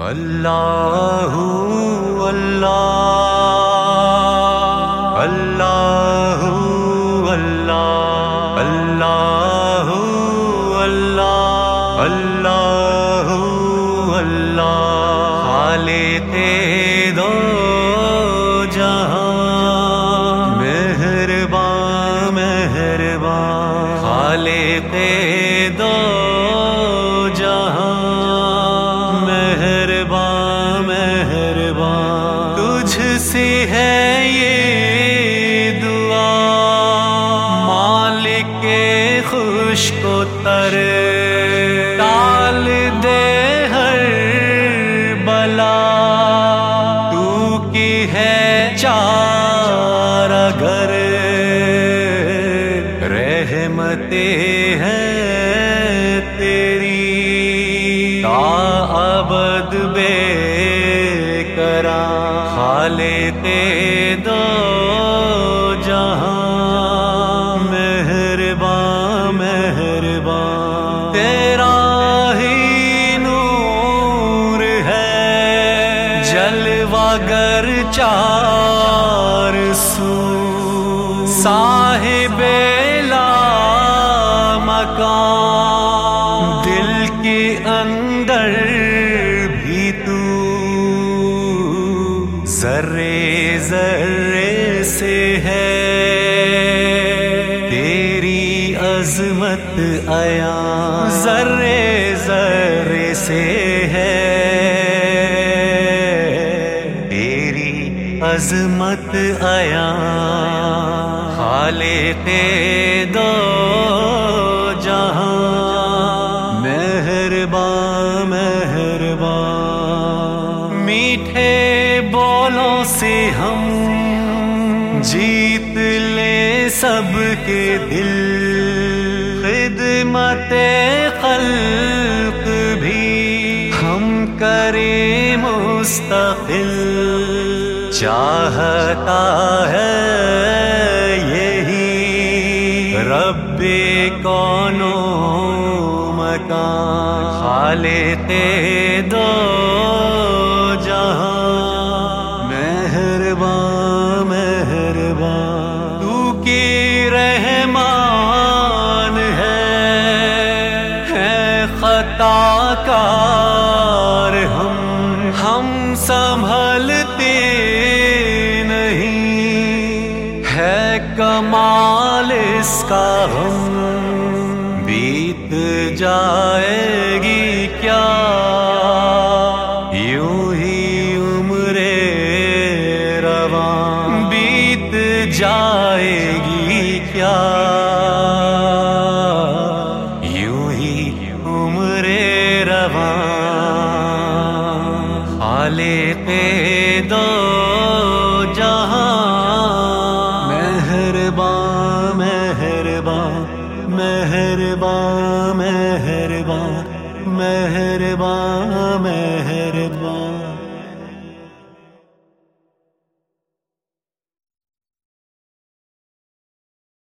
اللہ اللہ اللہ اللہ اللہ اللہ اللہ اللہ خالق دو جہاں مہربان مہربان خالق دو سے ہے یہ دعا۔ مالک خوش کو تر۔ ٹال دے ہر بلا۔ تو کی ہے چار گھر رحمتیں ہیں تیری۔ تا ابد بے کرا۔ خالق دو جہاں۔ مہربان مہربان۔ تیرا ہی نور ہے۔ جلوہ گر چار سو۔ صاحب لا مکان۔ دل کے اندر ذرے ذرے سے ہے۔ تیری عظمت آیا ذرے ذرے سے ہے۔ تیری عظمت آیا خالق دو سے ہم جیت لے سب کے دل۔ خدمت خلق بھی ہم کریں مستقل۔ چاہتا ہے یہی رب کونو مکان۔ خالق دو کار ہم ہم سنبھلتے نہیں۔ ہے کمال اس کا ہم، بیت جائے گی کیا؟ یوں ہی عمر رواں بیت جائے گی کیا؟ دو جہاں۔ مہربا مہربا مہربا مہربا مہربا مہربا